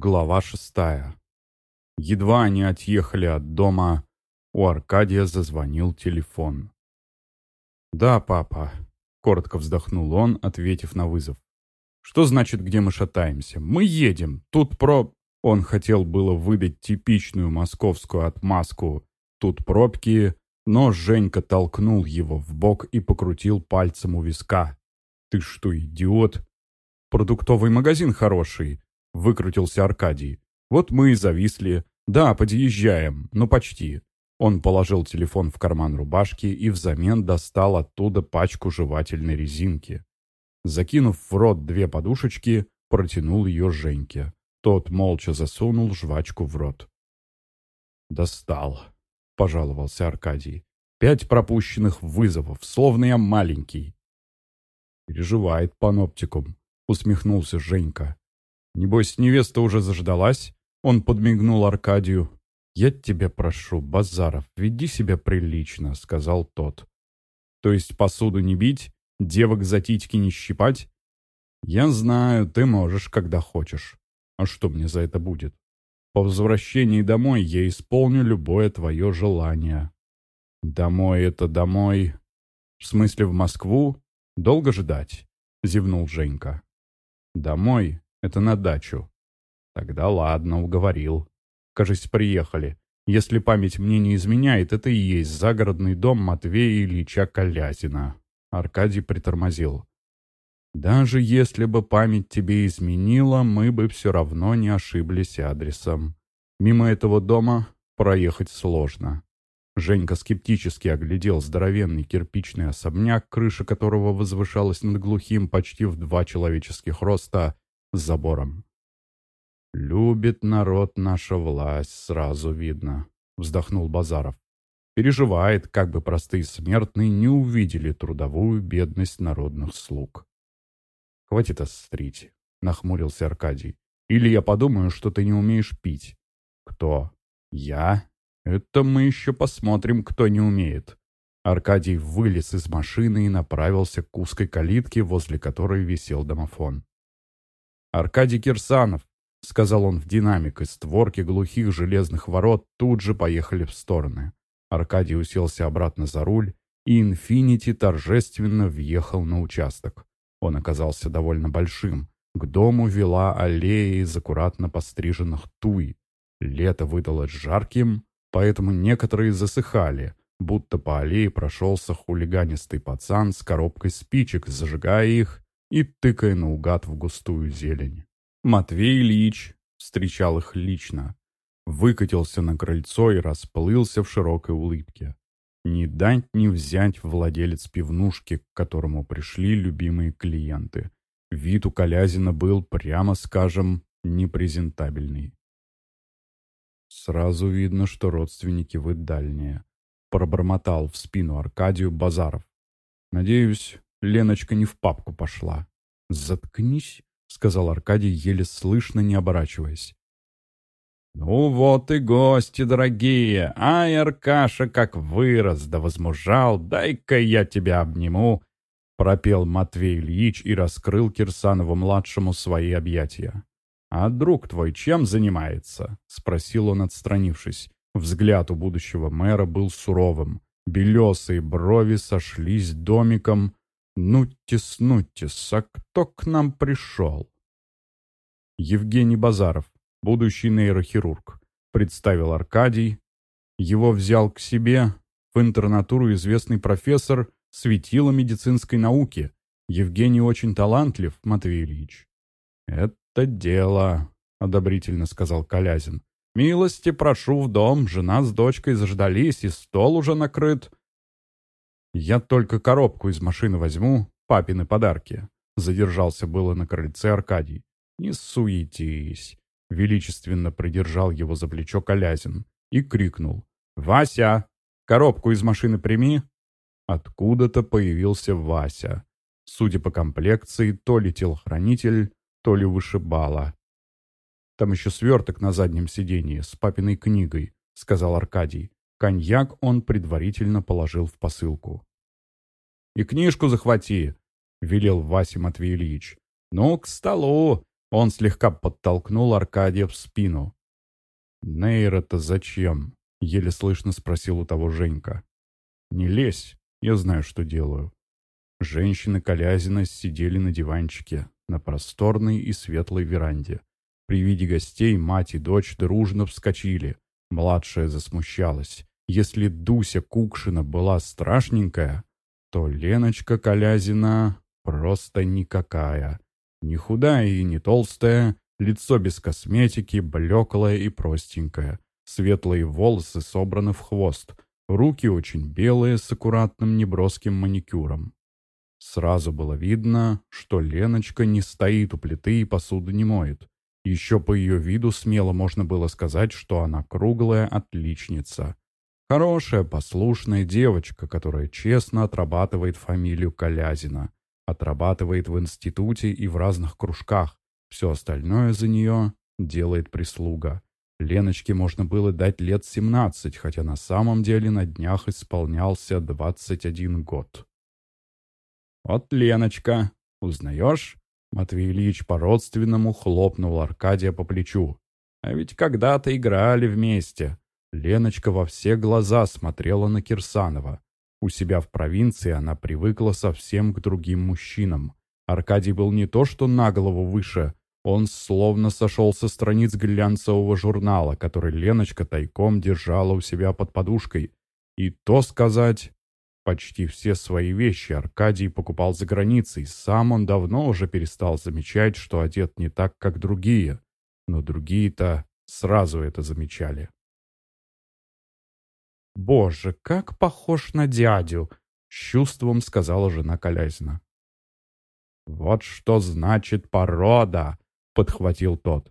Глава шестая. Едва они отъехали от дома, у Аркадия зазвонил телефон. «Да, папа», — коротко вздохнул он, ответив на вызов. «Что значит, где мы шатаемся? Мы едем. Тут про...» Он хотел было выдать типичную московскую отмазку. Тут пробки, но Женька толкнул его в бок и покрутил пальцем у виска. «Ты что, идиот? Продуктовый магазин хороший», — выкрутился Аркадий. «Вот мы и зависли. Да, подъезжаем, ну почти». Он положил телефон в карман рубашки и взамен достал оттуда пачку жевательной резинки. Закинув в рот две подушечки, протянул ее Женьке. Тот молча засунул жвачку в рот. «Достал», — пожаловался Аркадий. «Пять пропущенных вызовов, словно я маленький». «Переживает паноптикум», — усмехнулся Женька. «Небось, невеста уже заждалась?» Он подмигнул Аркадию. «Я тебя прошу, Базаров, веди себя прилично», — сказал тот. «То есть посуду не бить, девок за титьки не щипать?» «Я знаю, ты можешь, когда хочешь. А что мне за это будет? По возвращении домой я исполню любое твое желание». «Домой — это домой...» «В смысле, в Москву? Долго ждать?» — зевнул Женька. «Домой — это на дачу». «Тогда ладно, уговорил. Кажись, приехали. Если память мне не изменяет, это и есть загородный дом Матвея Ильича Колязина». Аркадий притормозил. «Даже если бы память тебе изменила, мы бы все равно не ошиблись адресом. Мимо этого дома проехать сложно». Женька скептически оглядел здоровенный кирпичный особняк, крыша которого возвышалась над глухим почти в два человеческих роста забором. «Любит народ наша власть, сразу видно», — вздохнул Базаров. «Переживает, как бы простые смертные не увидели трудовую бедность народных слуг». «Хватит острить», — нахмурился Аркадий. «Или я подумаю, что ты не умеешь пить». «Кто? Я?» «Это мы еще посмотрим, кто не умеет». Аркадий вылез из машины и направился к узкой калитке, возле которой висел домофон. «Аркадий Кирсанов», — сказал он в динамик, и створки глухих железных ворот тут же поехали в стороны. Аркадий уселся обратно за руль, и «Инфинити» торжественно въехал на участок. Он оказался довольно большим. К дому вела аллея из аккуратно постриженных туй. Лето выдалось жарким, поэтому некоторые засыхали, будто по аллее прошелся хулиганистый пацан с коробкой спичек, зажигая их и тыкая наугад в густую зелень. Матвей Ильич встречал их лично, выкатился на крыльцо и расплылся в широкой улыбке. Не дать не взять владелец пивнушки, к которому пришли любимые клиенты. Вид у Колязина был, прямо скажем, непрезентабельный. Сразу видно, что родственники вы дальние. Пробормотал в спину Аркадию Базаров. Надеюсь, Леночка не в папку пошла. Заткнись, сказал Аркадий, еле слышно, не оборачиваясь. «Ну вот и гости дорогие! Ай, Аркаша, как вырос, да возмужал! Дай-ка я тебя обниму!» Пропел Матвей Ильич и раскрыл Кирсанову-младшему свои объятия. «А друг твой чем занимается?» — спросил он, отстранившись. Взгляд у будущего мэра был суровым. Белесые брови сошлись домиком. «Нутис, нутис, а кто к нам пришел?» Евгений Базаров, будущий нейрохирург, представил Аркадий. Его взял к себе в интернатуру известный профессор светила медицинской науки. Евгений очень талантлив, Матвей Ильич. «Это дело», — одобрительно сказал Колязин. «Милости прошу в дом, жена с дочкой заждались, и стол уже накрыт». «Я только коробку из машины возьму, папины подарки», — задержался было на крыльце Аркадий. «Не суетись», — величественно придержал его за плечо Колязин и крикнул. «Вася, коробку из машины прими!» Откуда-то появился Вася. Судя по комплекции, то ли телохранитель, то ли вышибала. Там еще сверток на заднем сиденье с папиной книгой, сказал Аркадий. Коньяк он предварительно положил в посылку. «И книжку захвати», — велел Вася Матвей Ильич. «Ну, к столу. Он слегка подтолкнул Аркадия в спину. «Нейра-то зачем?» — еле слышно спросил у того Женька. «Не лезь, я знаю, что делаю». Женщины Колязина сидели на диванчике на просторной и светлой веранде. При виде гостей мать и дочь дружно вскочили. Младшая засмущалась. Если Дуся Кукшина была страшненькая, то Леночка Колязина просто никакая. Не худая и не толстая, лицо без косметики, блеклое и простенькое. Светлые волосы собраны в хвост, руки очень белые с аккуратным неброским маникюром. Сразу было видно, что Леночка не стоит у плиты и посуду не моет. Еще по ее виду смело можно было сказать, что она круглая отличница. Хорошая, послушная девочка, которая честно отрабатывает фамилию Колязина. Отрабатывает в институте и в разных кружках. Все остальное за нее делает прислуга. Леночке можно было дать лет 17, хотя на самом деле на днях исполнялся 21 год. «Вот Леночка, узнаешь?» Матвей Ильич по-родственному хлопнул Аркадия по плечу. «А ведь когда-то играли вместе. Леночка во все глаза смотрела на Кирсанова. У себя в провинции она привыкла совсем к другим мужчинам. Аркадий был не то что на голову выше, он словно сошел со страниц глянцевого журнала, который Леночка тайком держала у себя под подушкой. И то сказать, почти все свои вещи Аркадий покупал за границей. Сам он давно уже перестал замечать, что одет не так, как другие. Но другие-то сразу это замечали. «Боже, как похож на дядю!» — с чувством сказала жена Колязина. «Вот что значит порода!» — подхватил тот.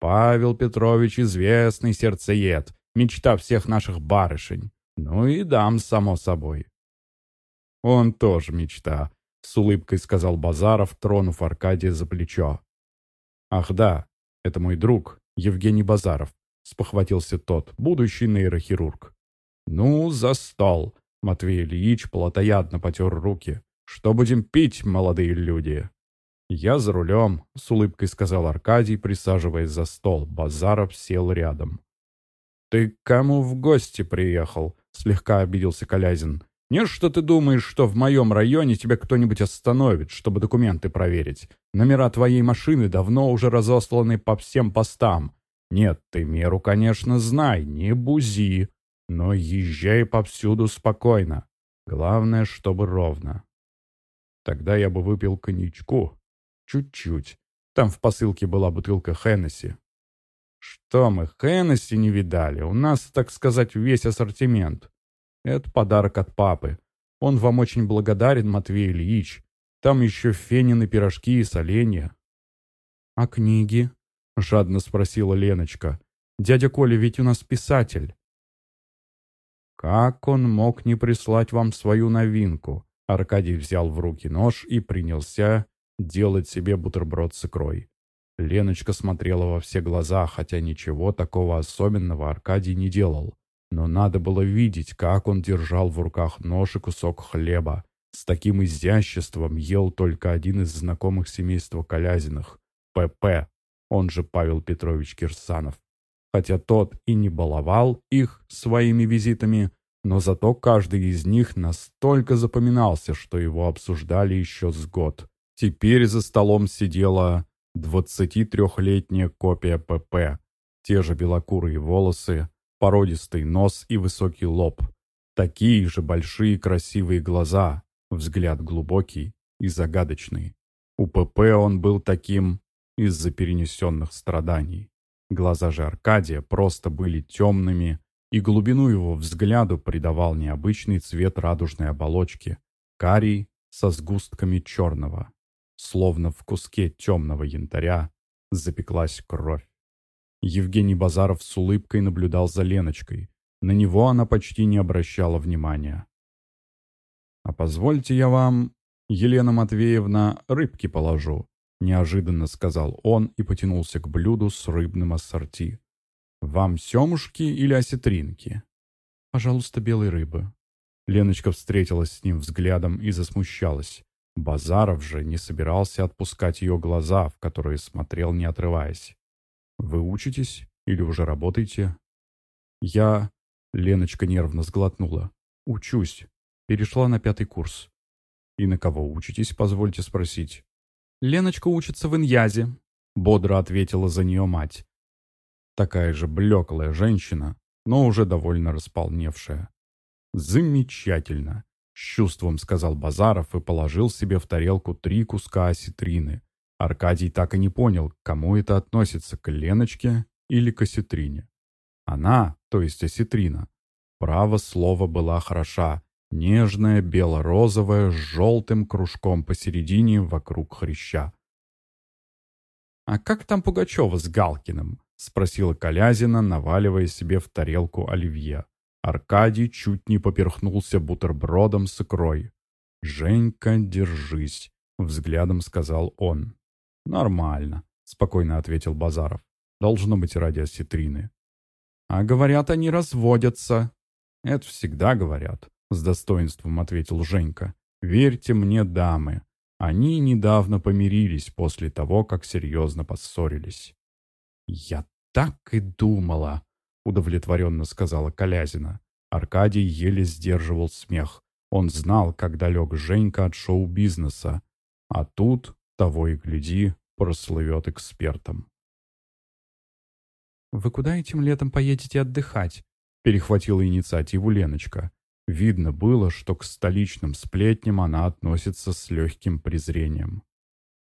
«Павел Петрович известный сердцеед, мечта всех наших барышень. Ну и дам, само собой». «Он тоже мечта», — с улыбкой сказал Базаров, тронув Аркадия за плечо. «Ах да, это мой друг, Евгений Базаров», — спохватился тот, будущий нейрохирург. «Ну, за стол!» Матвей Ильич плотоядно потер руки. «Что будем пить, молодые люди?» «Я за рулем», — с улыбкой сказал Аркадий, присаживаясь за стол. Базаров сел рядом. «Ты к кому в гости приехал?» — слегка обиделся Колязин. «Не что ты думаешь, что в моем районе тебя кто-нибудь остановит, чтобы документы проверить? Номера твоей машины давно уже разосланы по всем постам. Нет, ты меру, конечно, знай, не бузи. Но езжай повсюду спокойно. Главное, чтобы ровно. Тогда я бы выпил коньячку. Чуть-чуть. Там в посылке была бутылка Хеннесси. Что мы, Хеннесси не видали? У нас, так сказать, весь ассортимент. Это подарок от папы. Он вам очень благодарен, Матвей Ильич. Там еще фенины пирожки и соленья. «А книги?» — жадно спросила Леночка. «Дядя Коля ведь у нас писатель». «Как он мог не прислать вам свою новинку?» Аркадий взял в руки нож и принялся делать себе бутерброд с икрой. Леночка смотрела во все глаза, хотя ничего такого особенного Аркадий не делал. Но надо было видеть, как он держал в руках нож и кусок хлеба. С таким изяществом ел только один из знакомых семейства Колязиных — ПП, он же Павел Петрович Кирсанов хотя тот и не баловал их своими визитами, но зато каждый из них настолько запоминался, что его обсуждали еще с год. Теперь за столом сидела 23-летняя копия ПП, те же белокурые волосы, породистый нос и высокий лоб, такие же большие красивые глаза, взгляд глубокий и загадочный. У ПП он был таким из-за перенесенных страданий. Глаза же Аркадия просто были темными, и глубину его взгляду придавал необычный цвет радужной оболочки, карий со сгустками черного. Словно в куске темного янтаря запеклась кровь. Евгений Базаров с улыбкой наблюдал за Леночкой. На него она почти не обращала внимания. «А позвольте я вам, Елена Матвеевна, рыбки положу», неожиданно сказал он и потянулся к блюду с рыбным ассорти. «Вам семушки или осетринки?» «Пожалуйста, белой рыбы». Леночка встретилась с ним взглядом и засмущалась. Базаров же не собирался отпускать ее глаза, в которые смотрел, не отрываясь. «Вы учитесь или уже работаете?» «Я...» — Леночка нервно сглотнула. «Учусь. Перешла на пятый курс». «И на кого учитесь, позвольте спросить?» «Леночка учится в Иньязе», — бодро ответила за нее мать. Такая же блеклая женщина, но уже довольно располневшая. «Замечательно!» — с чувством сказал Базаров и положил себе в тарелку три куска осетрины. Аркадий так и не понял, к кому это относится, к Леночке или к осетрине. Она, то есть осетрина, право слово была хороша, нежная, бело-розовая, с желтым кружком посередине вокруг хряща. «А как там Пугачева с Галкиным?» — спросила Колязина, наваливая себе в тарелку оливье. Аркадий чуть не поперхнулся бутербродом с икрой. «Женька, держись», — взглядом сказал он. «Нормально», — спокойно ответил Базаров. «Должно быть ради осетрины». «А говорят, они разводятся». «Это всегда говорят», — с достоинством ответил Женька. «Верьте мне, дамы, они недавно помирились после того, как серьезно поссорились». «Я так и думала», — удовлетворенно сказала Колязина. Аркадий еле сдерживал смех. Он знал, как далек Женька от шоу-бизнеса. А тут, того и гляди, прослывет экспертом. «Вы куда этим летом поедете отдыхать?» — перехватила инициативу Леночка. Видно было, что к столичным сплетням она относится с легким презрением.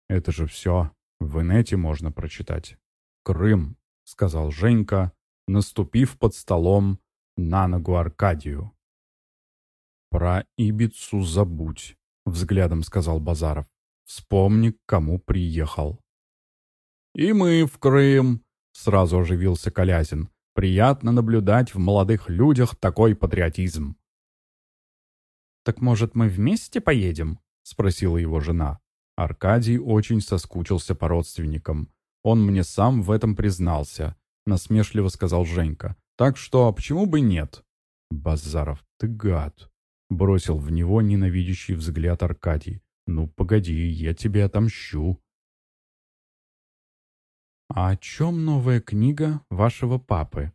«Это же все в инете можно прочитать». «Крым», — сказал Женька, наступив под столом на ногу Аркадию. «Про Ибицу забудь», — взглядом сказал Базаров. «Вспомни, к кому приехал». «И мы в Крым», — сразу оживился Колязин. «Приятно наблюдать в молодых людях такой патриотизм». «Так, может, мы вместе поедем?» — спросила его жена. Аркадий очень соскучился по родственникам. Он мне сам в этом признался, насмешливо сказал Женька. Так что почему бы нет? Базаров, ты гад. Бросил в него ненавидящий взгляд Аркадий. Ну, погоди, я тебе отомщу. «А о чем новая книга вашего папы?»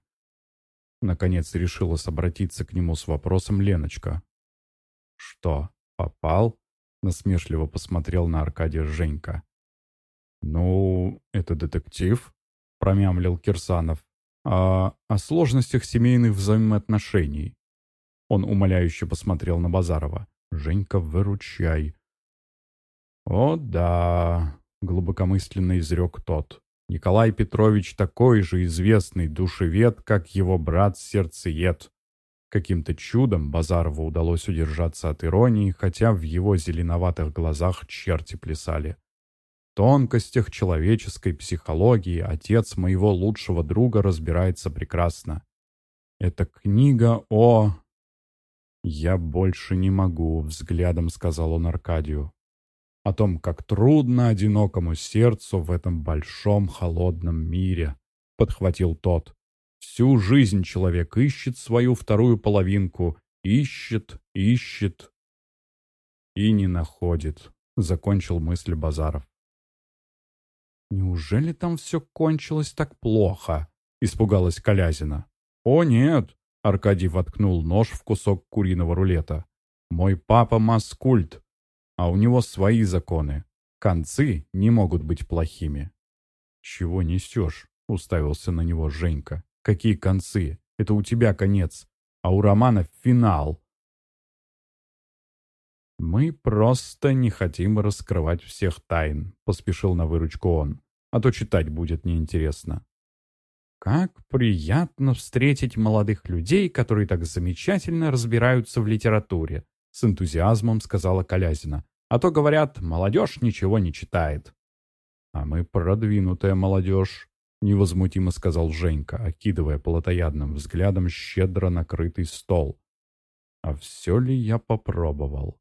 Наконец решилась обратиться к нему с вопросом Леночка. «Что, попал?» — насмешливо посмотрел на Аркадия Женька. «Ну, это детектив», — промямлил Кирсанов. «А о сложностях семейных взаимоотношений». Он умоляюще посмотрел на Базарова. «Женька, выручай». «О, да», — глубокомысленно изрек тот. «Николай Петрович такой же известный душевед, как его брат-сердцеед». Каким-то чудом Базарову удалось удержаться от иронии, хотя в его зеленоватых глазах черти плясали тонкостях человеческой психологии отец моего лучшего друга разбирается прекрасно. Это книга о... «Я больше не могу», — взглядом сказал он Аркадию. «О том, как трудно одинокому сердцу в этом большом холодном мире», — подхватил тот. «Всю жизнь человек ищет свою вторую половинку, ищет, ищет и не находит», — закончил мысль Базаров. «Неужели там все кончилось так плохо?» — испугалась Колязина. «О, нет!» — Аркадий воткнул нож в кусок куриного рулета. «Мой папа маскульт, а у него свои законы. Концы не могут быть плохими». «Чего несешь?» — уставился на него Женька. «Какие концы? Это у тебя конец, а у романа финал». «Мы просто не хотим раскрывать всех тайн», — поспешил на выручку он, «а то читать будет неинтересно». «Как приятно встретить молодых людей, которые так замечательно разбираются в литературе», — с энтузиазмом сказала Колязина. «А то, говорят, молодежь ничего не читает». «А мы продвинутая молодежь», — невозмутимо сказал Женька, окидывая плотоядным взглядом щедро накрытый стол. «А все ли я попробовал?»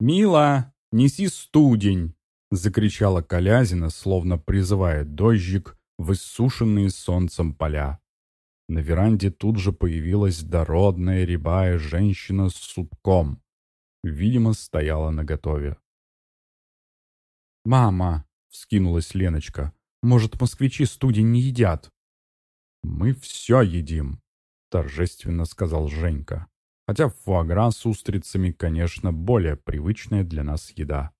«Мила, неси студень!» — закричала Колязина, словно призывая дождик в иссушенные солнцем поля. На веранде тут же появилась дородная рябая женщина с сутком. Видимо, стояла наготове. «Мама!» — вскинулась Леночка. «Может, москвичи студень не едят?» «Мы все едим», — торжественно сказал Женька. Хотя фуагра с устрицами, конечно, более привычная для нас еда.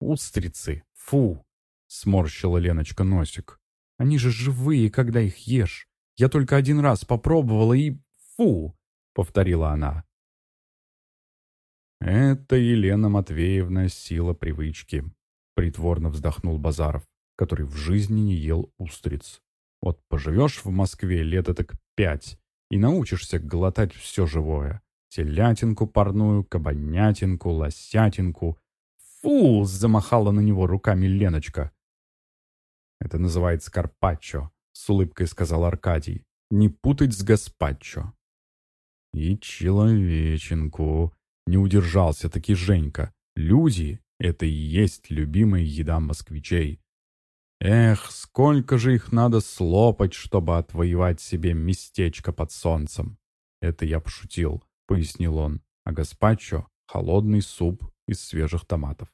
«Устрицы! Фу!» — сморщила Леночка носик. «Они же живые, когда их ешь. Я только один раз попробовала и... Фу!» — повторила она. «Это Елена Матвеевна сила привычки», — притворно вздохнул Базаров, который в жизни не ел устриц. «Вот поживешь в Москве лет так пять и научишься глотать все живое телятинку парную, кабанятинку, лосятинку. «Фу!» — замахала на него руками Леночка. «Это называется карпаччо», — с улыбкой сказал Аркадий. «Не путать с гаспаччо». «И человеченку!» — не удержался таки Женька. «Люди — это и есть любимая еда москвичей. Эх, сколько же их надо слопать, чтобы отвоевать себе местечко под солнцем!» Это я пошутил. — пояснил он, а гаспачо — холодный суп из свежих томатов.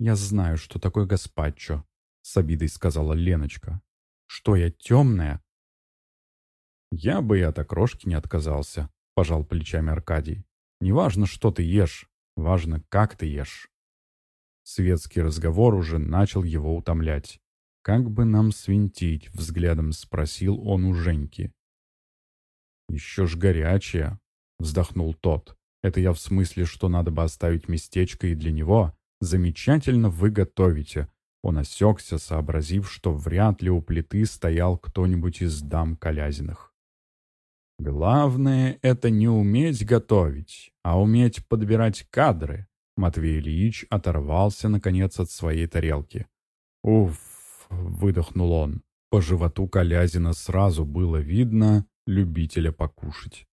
«Я знаю, что такое гаспачо», — с обидой сказала Леночка. «Что я, темная?» «Я бы и от окрошки не отказался», — пожал плечами Аркадий. «Не что ты ешь, важно, как ты ешь». Светский разговор уже начал его утомлять. «Как бы нам свинтить?» — взглядом спросил он у Женьки. «Еще ж горячая», — вздохнул тот. «Это я в смысле, что надо бы оставить местечко и для него. Замечательно вы готовите». Он осекся, сообразив, что вряд ли у плиты стоял кто-нибудь из дам Колязиных. «Главное — это не уметь готовить, а уметь подбирать кадры», Матвей Ильич оторвался, наконец, от своей тарелки. «Уф!» — выдохнул он. По животу Колязина сразу было видно любителя покушать.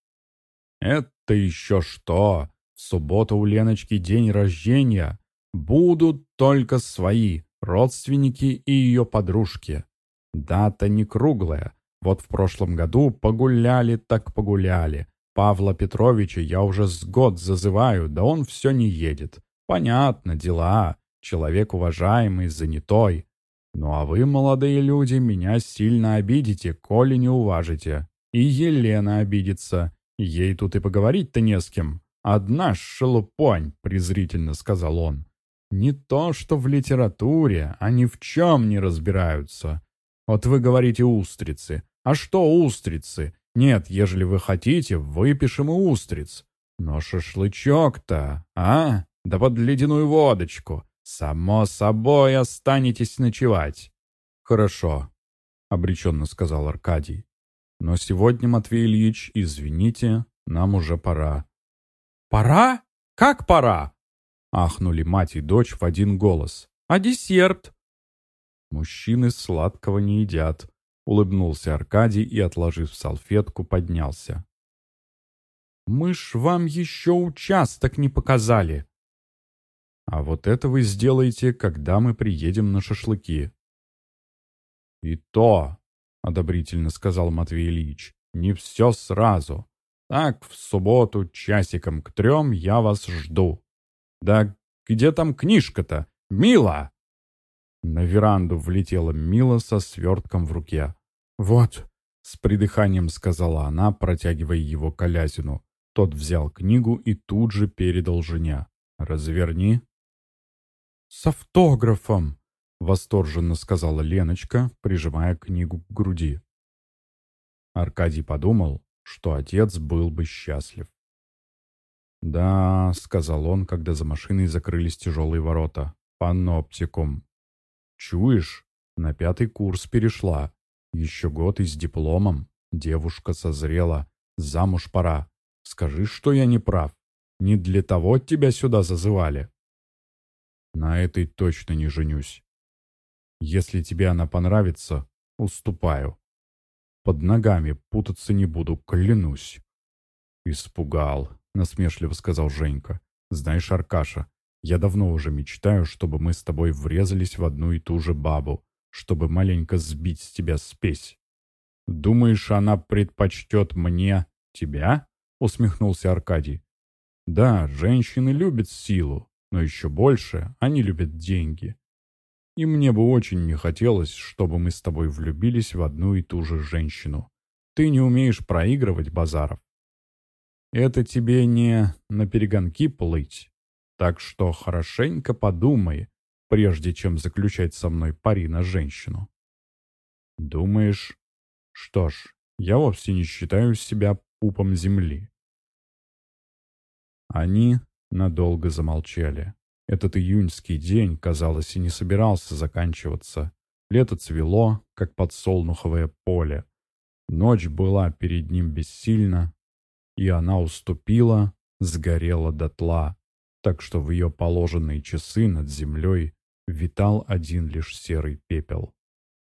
«Это еще что? В субботу у Леночки день рождения. Будут только свои, родственники и ее подружки. Дата не круглая. Вот в прошлом году погуляли так погуляли. Павла Петровича я уже с год зазываю, да он все не едет. Понятно, дела. Человек уважаемый, занятой. Ну а вы, молодые люди, меня сильно обидите, коли не уважите. И Елена обидится. Ей тут и поговорить-то не с кем. Одна шелупонь, презрительно сказал он. Не то, что в литературе, они в чем не разбираются. Вот вы говорите устрицы. А что устрицы? Нет, ежели вы хотите, выпишем и устриц. Но шашлычок-то, а? Да под ледяную водочку. Само собой останетесь ночевать. Хорошо, обреченно сказал Аркадий. Но сегодня, Матвей Ильич, извините, нам уже пора». «Пора? Как пора?» Ахнули мать и дочь в один голос. «А десерт?» «Мужчины сладкого не едят», — улыбнулся Аркадий и, отложив салфетку, поднялся. «Мы ж вам еще участок не показали». «А вот это вы сделаете, когда мы приедем на шашлыки». «И то одобрительно сказал Матвей Ильич. «Не все сразу. Так, в субботу часиком к трем я вас жду. Да где там книжка-то? Мила!» На веранду влетела Мила со свертком в руке. «Вот», — с придыханием сказала она, протягивая его Колязину. Тот взял книгу и тут же передал жене. «Разверни». «С автографом», — восторженно сказала Леночка, прижимая книгу к груди. Аркадий подумал, что отец был бы счастлив. «Да», — сказал он, когда за машиной закрылись тяжелые ворота, — «паноптикум». «Чуешь? На пятый курс перешла. Еще год и с дипломом. Девушка созрела. Замуж пора. Скажи, что я не прав. Не для того тебя сюда зазывали». «На этой точно не женюсь», если тебе она понравится, уступаю. Под ногами путаться не буду, клянусь. Испугал, насмешливо сказал Женька. Знаешь, Аркаша, я давно уже мечтаю, чтобы мы с тобой врезались в одну и ту же бабу, чтобы маленько сбить с тебя спесь. Думаешь, она предпочтет мне тебя? Усмехнулся Аркадий. Да, женщины любят силу, но еще больше они любят деньги. И мне бы очень не хотелось, чтобы мы с тобой влюбились в одну и ту же женщину. Ты не умеешь проигрывать, Базаров. Это тебе не на перегонки плыть. Так что хорошенько подумай, прежде чем заключать со мной пари на женщину. Думаешь? Что ж, я вовсе не считаю себя пупом земли. Они надолго замолчали. Этот июньский день, казалось, и не собирался заканчиваться. Лето цвело, как подсолнуховое поле. Ночь была перед ним бессильна, и она уступила, сгорела дотла, так что в ее положенные часы над землей витал один лишь серый пепел.